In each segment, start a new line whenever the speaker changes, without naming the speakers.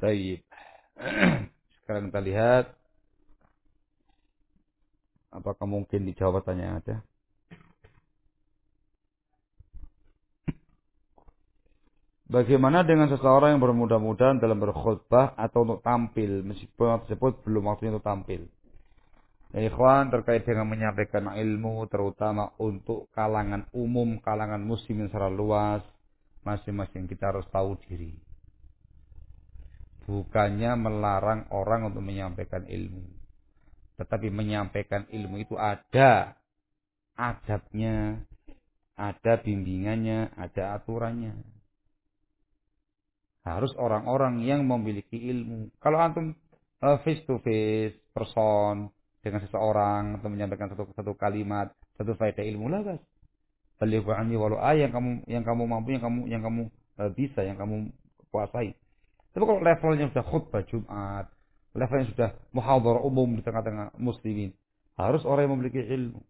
Baik. Sekarang kita lihat apakah mungkin dijawab pertanyaan ada. Bagaimana dengan seseorang yang bermudah-mudahan dalam berkhutbah atau untuk tampil meskipun tersebut belum waktunya untuk tampil? Ya ikhwan terkait dengan menyampaikan ilmu terutama untuk kalangan umum, kalangan muslimin secara luas, masing-masing kita harus tahu diri. Bukannya melarang orang untuk menyampaikan ilmu. Tetapi menyampaikan ilmu itu ada adabnya, ada bimbingannya, ada aturannya harus orang-orang yang memiliki ilmu. Kalau antum face to face, person dengan seseorang atau menyampaikan satu satu kalimat, satu faedah ilmu lah guys. Balighu walau yang kamu yang kamu mampu, yang kamu yang kamu uh, bisa, yang kamu kuasai. Tapi kalau levelnya sudah khutbah Jumat, levelnya sudah muhadharah umum di tengah-tengah muslimin, harus orang yang memiliki ilmu.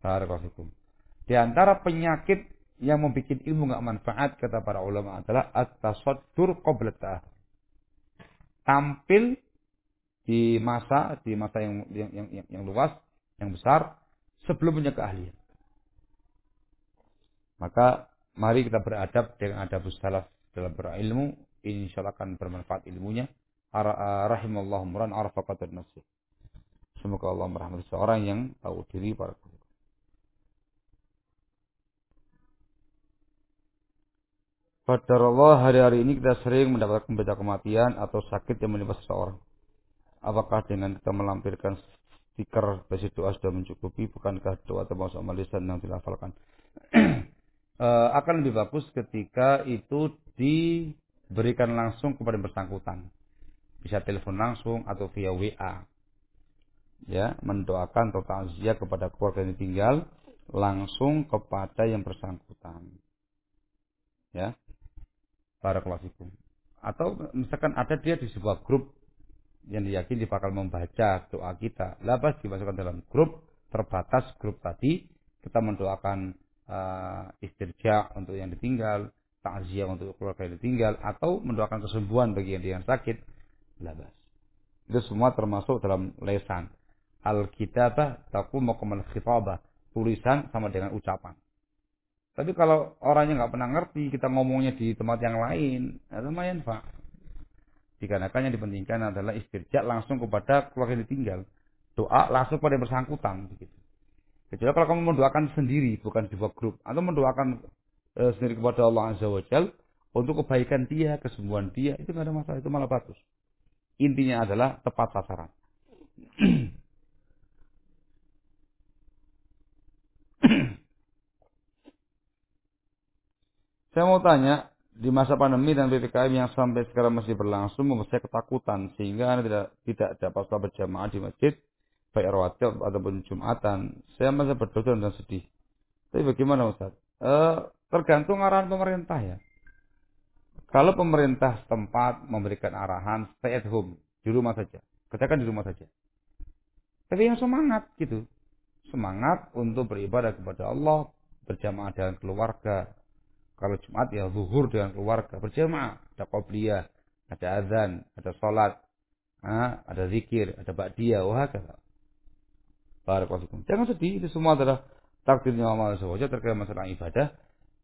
Barakallahu Di antara penyakit yang membuat ilmu nggak manfaat kata para ulama adalah at-tasaddur qabla Tampil di masa di masa yang yang, yang yang luas, yang besar sebelum punya keahlian. Maka mari kita beradab dengan adab salaf dalam berilmu, insyaallah akan bermanfaat ilmunya. Rahimallahu muran arafa nasib. Semoga Allah merahmati seorang yang tahu diri para Allah hari-hari ini kita sering mendapatkan berita kematian atau sakit yang menimpa seseorang. Apakah dengan kita melampirkan stiker besi doa sudah mencukupi? Bukankah doa termasuk lisan yang dilafalkan? e, akan lebih bagus ketika itu diberikan langsung kepada yang bersangkutan. Bisa telepon langsung atau via WA. Ya, mendoakan atau takziah kepada keluarga yang tinggal langsung kepada yang bersangkutan. Ya, Barakallahu fikum. Atau misalkan ada dia di sebuah grup yang diyakini bakal membaca doa kita. Labas dimasukkan dalam grup terbatas grup tadi. Kita mendoakan uh, istirja untuk yang ditinggal, takziah untuk keluarga yang ditinggal, atau mendoakan kesembuhan bagi yang, yang sakit. Labas. Itu semua termasuk dalam lesan. Al-kitabah taqumu kamal khitabah. Tulisan sama dengan ucapan. Tapi kalau orangnya nggak pernah ngerti, kita ngomongnya di tempat yang lain, ya lumayan pak. Dikarenakan yang dipentingkan adalah istirja langsung kepada keluarga yang ditinggal. Doa langsung pada yang bersangkutan. Begitu. Kecuali kalau kamu mendoakan sendiri, bukan sebuah grup. Atau mendoakan e, sendiri kepada Allah Azza wa Jal, untuk kebaikan dia, kesembuhan dia, itu nggak ada masalah. Itu malah bagus. Intinya adalah tepat sasaran. Saya mau tanya, di masa pandemi dan PPKM yang sampai sekarang masih berlangsung membuat saya ketakutan sehingga Anda tidak tidak dapat sholat berjamaah di masjid baik rawatib ataupun jumatan. Saya masih berdosa dan sedih. Tapi bagaimana Ustaz? E, tergantung arahan pemerintah ya. Kalau pemerintah setempat memberikan arahan stay at home di rumah saja, kerjakan di rumah saja. Tapi yang semangat gitu, semangat untuk beribadah kepada Allah, berjamaah dengan keluarga, kalau Jumat ya zuhur dengan keluarga berjamaah. Ada qobliyah, ada azan, ada sholat, ada zikir, ada ba'diyah, wah kata. Barakallahu Jangan sedih, itu semua adalah takdirnya Allah SWT terkait masalah ibadah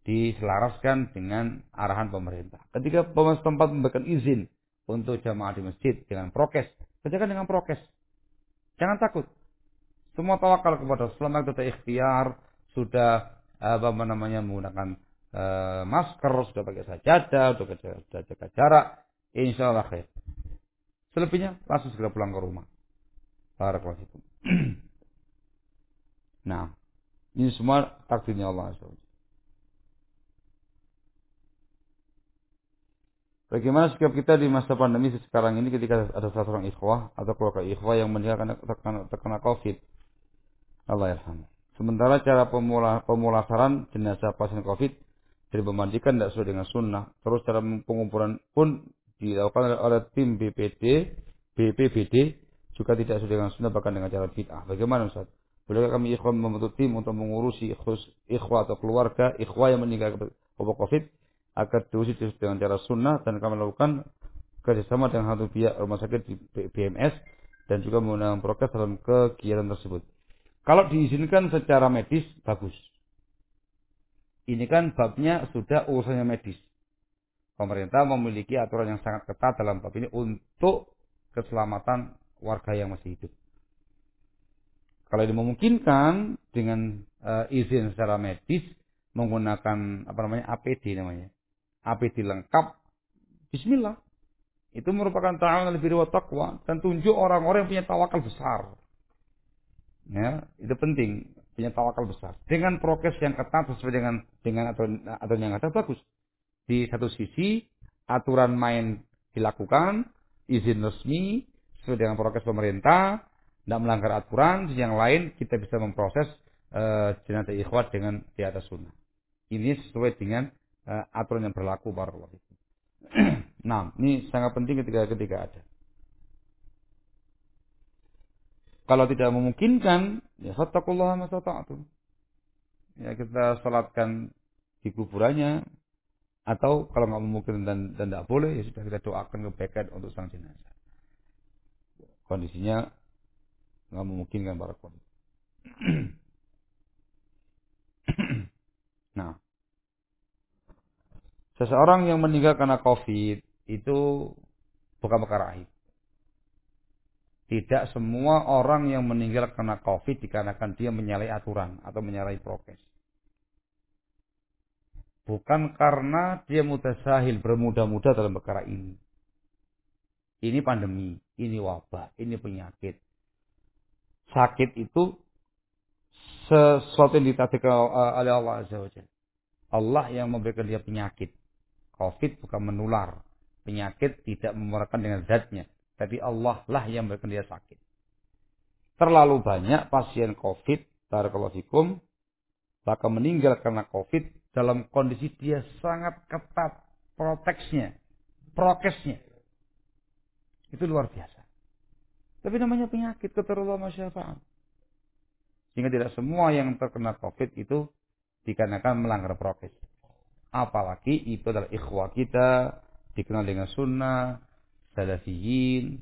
diselaraskan dengan arahan pemerintah. Ketika pemerintah tempat memberikan izin untuk jamaah di masjid dengan prokes, kerjakan dengan prokes. Jangan takut. Semua tawakal kepada selama kita ikhtiar, sudah apa namanya menggunakan e, masker, sudah pakai sajadah, sudah, sudah jaga jarak, insya Allah khair. Selebihnya langsung segera pulang ke rumah. Barakallahu Nah, ini semua takdirnya Allah SWT. Bagaimana sikap kita di masa pandemi sekarang ini ketika ada satu orang ikhwah atau keluarga ikhwah yang meninggal karena terkena, terkena COVID? Allah yarham. Sementara cara pemula, pemulasaran jenazah pasien COVID jadi memandikan tidak sesuai dengan sunnah. Terus cara pengumpulan pun dilakukan oleh tim BPD, BPBD juga tidak sesuai dengan sunnah bahkan dengan cara bid'ah. Bagaimana Ustaz? Bolehkah kami ikhwan membentuk tim untuk mengurusi ikhwah atau keluarga, ikhwah yang meninggal wabah COVID agar diuji dengan cara sunnah dan kami lakukan kerjasama dengan satu pihak rumah sakit di BMS dan juga menggunakan prokes dalam kegiatan tersebut. Kalau diizinkan secara medis, bagus. Ini kan babnya sudah urusannya medis. Pemerintah memiliki aturan yang sangat ketat dalam bab ini untuk keselamatan warga yang masih hidup. Kalau ini memungkinkan dengan uh, izin secara medis menggunakan apa namanya APD namanya. APD lengkap. Bismillah. Itu merupakan ta'awun al birri wa taqwa dan tunjuk orang-orang yang punya tawakal besar. Ya, itu penting, punya tawakal besar. Dengan prokes yang ketat sesuai dengan dengan aturan, aturan yang ada bagus. Di satu sisi aturan main dilakukan, izin resmi sesuai dengan prokes pemerintah, tidak melanggar aturan, yang lain kita bisa memproses uh, jenazah ikhwat dengan di atas sunnah. Ini sesuai dengan uh, aturan yang berlaku barakallahu nah, ini sangat penting ketika ketika ada. Kalau tidak memungkinkan, ya fattakullah masata'atum. Ya kita salatkan di kuburannya atau kalau nggak memungkinkan dan tidak boleh ya sudah kita doakan kebaikan untuk sang jenazah. Kondisinya nggak memungkinkan para nah, seseorang yang meninggal karena COVID itu bukan perkara aib. Tidak semua orang yang meninggal karena COVID dikarenakan dia menyalahi aturan atau menyalahi prokes. Bukan karena dia mutasahil bermuda-muda dalam perkara ini. Ini pandemi, ini wabah, ini penyakit sakit itu sesuatu yang ditakdirkan oleh Allah Azza wa Allah yang memberikan dia penyakit. Covid bukan menular. Penyakit tidak memerankan dengan zatnya. Tapi Allah lah yang memberikan dia sakit. Terlalu banyak pasien Covid, Barakallahu bahkan meninggal karena Covid dalam kondisi dia sangat ketat proteksnya, prokesnya. Itu luar biasa. Tapi namanya penyakit keterlaluan syafaat. Sehingga tidak semua yang terkena COVID itu dikarenakan melanggar prokes. Apalagi itu adalah ikhwah kita, dikenal dengan sunnah, salafiyin.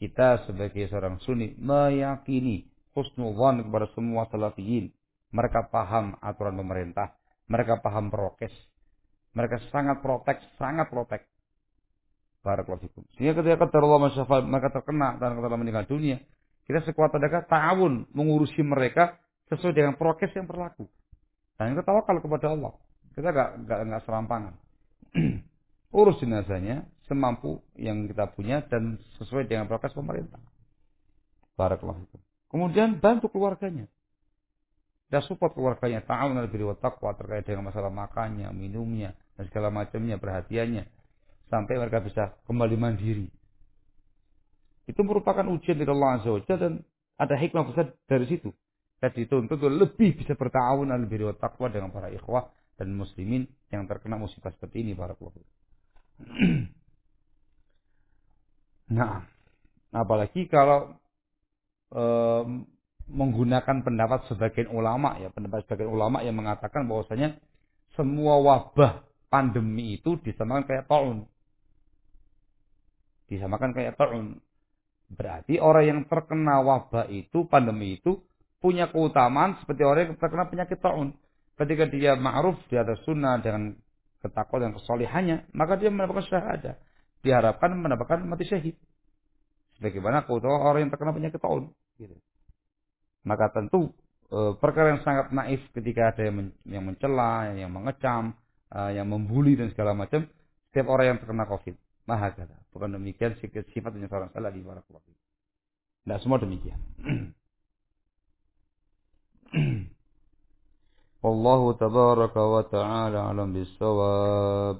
Kita sebagai seorang sunni meyakini husnudhan kepada semua salafiyin. Mereka paham aturan pemerintah. Mereka paham prokes. Mereka sangat protek, sangat protek. Barakallahu fikum. Sehingga ketika Allah masyafal mereka terkena dan kata meninggal dunia, kita sekuat tenaga ta'awun mengurusi mereka sesuai dengan prokes yang berlaku. Dan kita tawakal kepada Allah. Kita gak, gak, gak serampangan. Urus jenazahnya semampu yang kita punya dan sesuai dengan prokes pemerintah. Barakallahu fikum. Kemudian bantu keluarganya. Dan support keluarganya. Ta'awun al-birri wa terkait dengan masalah makannya, minumnya, dan segala macamnya, perhatiannya sampai mereka bisa kembali mandiri. Itu merupakan ujian dari Allah Azza wa dan ada hikmah besar dari situ. Jadi dituntut lebih bisa bertawun dan lebih takwa dengan para ikhwah dan muslimin yang terkena musibah seperti ini para nah, apalagi kalau e, menggunakan pendapat sebagian ulama ya, pendapat sebagian ulama yang mengatakan bahwasanya semua wabah pandemi itu disamakan kayak tahun disamakan kayak ta'un. Berarti orang yang terkena wabah itu, pandemi itu, punya keutamaan seperti orang yang terkena penyakit ta'un. Ketika dia ma'ruf di atas sunnah dengan ketakwa dan kesolihannya, maka dia mendapatkan syahadah. Diharapkan mendapatkan mati syahid. Sebagaimana keutamaan orang yang terkena penyakit ta'un. Gitu. Maka tentu e, perkara yang sangat naif ketika ada yang, yang mencela, yang mengecam, e, yang membuli dan segala macam. Setiap orang yang terkena COVID Mahakala. Bukan demikian sifatnya seorang salafi barakallahu Tidak semua demikian. Wallahu tabaraka wa ta'ala alam bisawab.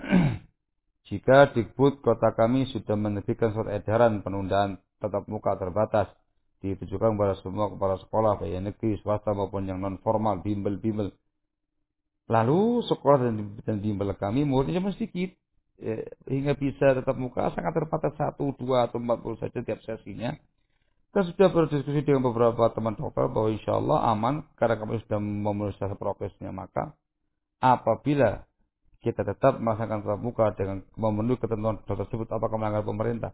Jika Dikbud kota kami sudah menerbitkan surat edaran penundaan tetap muka terbatas ditujukan kepada semua kepala sekolah baik negeri swasta maupun yang non formal bimbel-bimbel Lalu sekolah dan, dan bimbel kami muridnya cuma sedikit. Ya, hingga bisa tetap muka sangat terbatas satu, dua, atau empat puluh saja tiap sesinya. Kita sudah berdiskusi dengan beberapa teman dokter bahwa insya Allah aman karena kami sudah memenuhi syarat progresnya. Maka apabila kita tetap melaksanakan tatap muka dengan memenuhi ketentuan tersebut apakah melanggar pemerintah?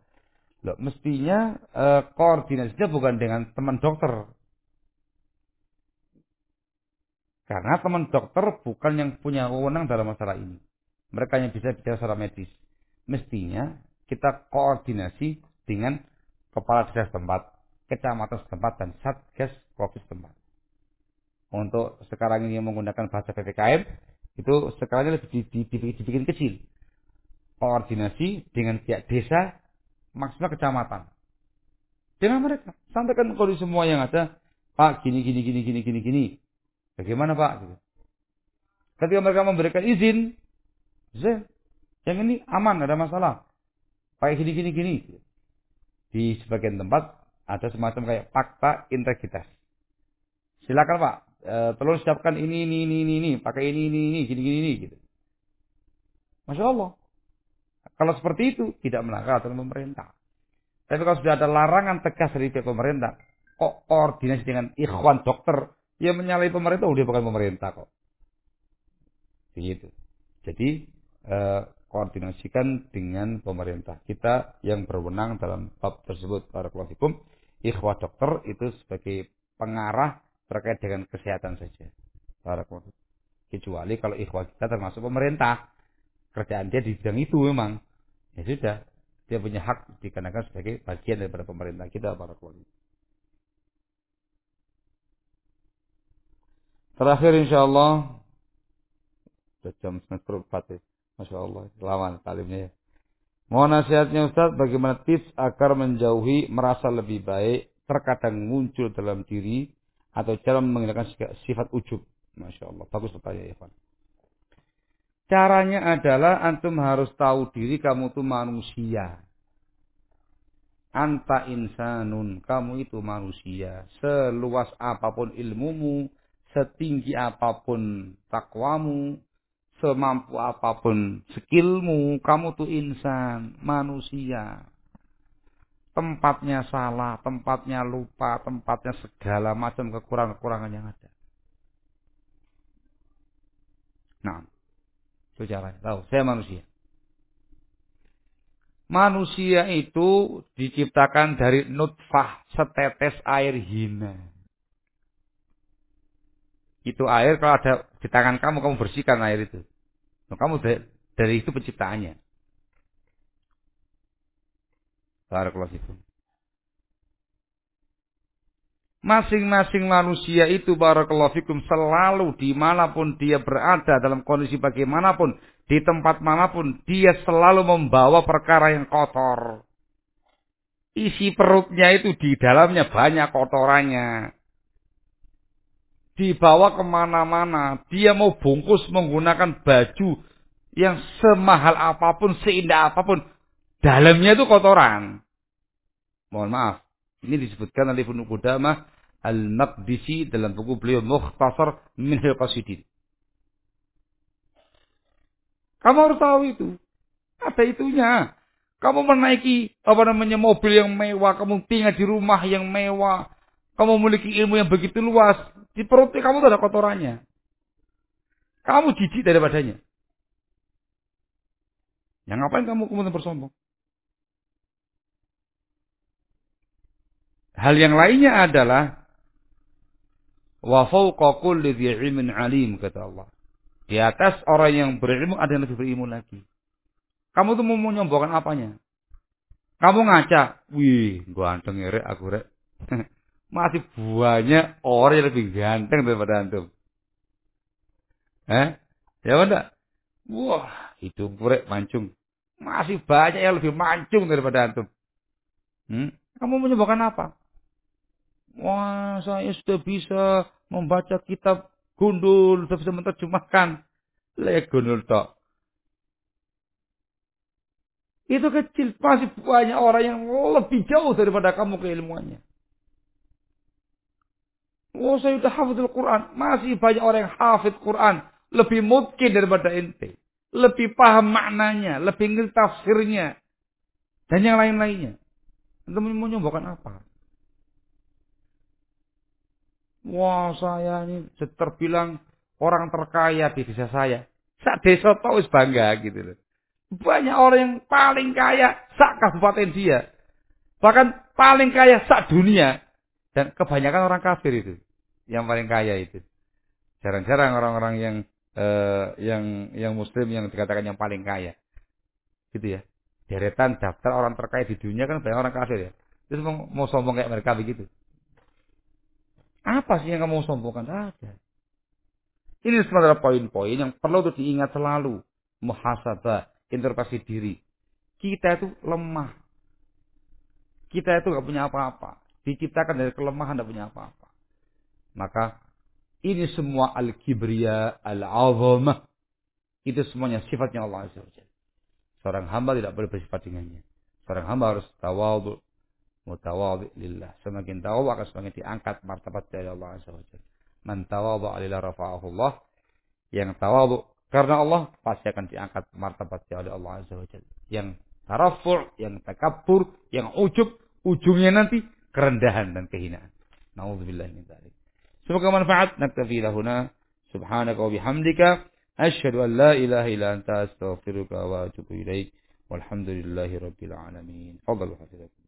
Loh, mestinya eh, koordinasinya bukan dengan teman dokter. Karena teman dokter bukan yang punya wewenang dalam masalah ini. Mereka yang bisa bicara secara medis. Mestinya kita koordinasi dengan kepala desa setempat kecamatan setempat dan satgas covid setempat. Untuk sekarang ini menggunakan bahasa ppkm itu sekarang lebih dibikin kecil. Koordinasi dengan pihak desa maksimal kecamatan. Dengan mereka sampaikan kondisi semua yang ada. Pak gini gini gini gini gini gini. Bagaimana Pak? Gitu. Ketika mereka memberikan izin, yang ini aman, ada masalah. Pakai gini gini gini. Di sebagian tempat ada semacam kayak fakta integritas. Silakan Pak, e, tolong siapkan ini, ini, ini, ini, ini, pakai ini, ini, ini, gini, gini, ini, gitu. Masya Allah. Kalau seperti itu, tidak melanggar aturan pemerintah. Tapi kalau sudah ada larangan tegas dari pihak pemerintah, kok koordinasi dengan ikhwan dokter yang menyalahi pemerintah, udah bukan pemerintah kok. Begitu. Jadi, eh, koordinasikan dengan pemerintah kita yang berwenang dalam bab tersebut. para Barakallahu ikhwah dokter itu sebagai pengarah terkait dengan kesehatan saja. Kecuali kalau ikhwah kita termasuk pemerintah. Kerjaan dia di bidang itu memang. Ya sudah. Dia punya hak dikenakan sebagai bagian daripada pemerintah kita. Para Terakhir insya Allah. Sudah jam empat ya. Masya Allah. Lama talimnya ya. Mohon nasihatnya Ustaz, bagaimana tips agar menjauhi merasa lebih baik terkadang muncul dalam diri atau cara menghilangkan sifat ujub. Masya Allah, bagus pertanyaan Ivan. Caranya adalah antum harus tahu diri kamu itu manusia. Anta insanun, kamu itu manusia. Seluas apa pun ilmumu, setinggi apa pun takwamu, semampu apa pun skillmu, kamu tuh insan, manusia. Tempatnya salah, tempatnya lupa, tempatnya segala macam kekurangan-kekurangan yang ada. Nah, itu caranya. Tahu, saya manusia. Manusia itu diciptakan dari nutfah setetes air hina. Itu air kalau ada di tangan kamu, kamu bersihkan air itu. Nah, kamu dari, dari itu penciptaannya. Barakallahu Masing-masing manusia itu barakallahu fikum selalu di mana pun dia berada dalam kondisi bagaimanapun di tempat mana pun dia selalu membawa perkara yang kotor. Isi perutnya itu di dalamnya banyak kotorannya dibawa ke mana-mana. Dia mau bungkus menggunakan baju yang semahal apa pun, seindah apa pun. Dalamnya itu kotoran. Mohon maaf. Ini disebutkan oleh Ibnu Qudamah Al-Maqdisi dalam buku beliau Mukhtasar Minhil Qasidin. Kamu harus tahu itu. Ada itunya. Kamu menaiki apa namanya mobil yang mewah, kamu tinggal di rumah yang mewah, kamu memiliki ilmu yang begitu luas, di perut kamu ada kotorannya. Kamu jijik daripadanya. Yang ngapain kamu kemudian bersombong? Hal yang lainnya adalah wa fawqa kulli ilmin alim kata Allah. Di atas orang yang berilmu ada yang lebih berilmu lagi. Kamu tuh mau menyombongkan apanya? Kamu ngaca, wih, gua anteng ya, aku rek. Masih banyak orang yang lebih ganteng daripada antum. Eh? Ya enggak? Wah, itu purek mancung. Masih banyak yang lebih mancung daripada antum. Hmm? Kamu menyebabkan apa? Wah, saya sudah bisa membaca kitab gundul, sudah bisa menerjemahkan. Le gundul tok. Itu kecil, masih banyak orang yang lebih jauh daripada kamu keilmuannya. Oh saya sudah hafidul Quran. Masih banyak orang yang hafid Quran. Lebih mungkin daripada ente. Lebih paham maknanya. Lebih ngerti tafsirnya. Dan yang lain-lainnya. Ente mau apa? Wah, saya ini terbilang orang terkaya di desa saya. Sak desa tau bangga gitu loh. Banyak orang yang paling kaya sak kabupaten dia. Bahkan paling kaya sak dunia. Dan kebanyakan orang kafir itu. Yang paling kaya itu. Jarang-jarang orang-orang yang uh, yang yang muslim yang dikatakan yang paling kaya. Gitu ya. Deretan daftar orang terkaya di dunia kan banyak orang kafir ya. Terus mau, mau sombong kayak mereka begitu. Apa sih yang kamu sombongkan? Ada. Ini adalah poin-poin yang perlu untuk diingat selalu. Muhasabah, introspeksi diri. Kita itu lemah. Kita itu gak punya apa-apa. Diciptakan dari kelemahan tidak punya apa-apa. Maka ini semua al-kibriya, al-azamah. Itu semuanya sifatnya Allah Azza wa Seorang hamba tidak boleh bersifat dengannya. Seorang hamba harus tawadhu, mutawadhi lillah. Semakin tawadhu akan semakin diangkat martabat dari Allah Azza wa Jalla. Man tawadhu lillah rafa'ahu Allah. Yang tawadhu karena Allah pasti akan diangkat martabat oleh Allah Azza wa. Yang tarafu', yang takabur, yang ujub, ujungnya nanti kerendahan dan kehinaan. Nauzubillah min dzalik. Semoga manfaat. Naktafi lahuna. Subhanaka wa bihamdika. Asyhadu an la ilaha illa anta astaghfiruka wa atubu ilaik. Walhamdulillahi rabbil alamin. Fadhal hafizakum.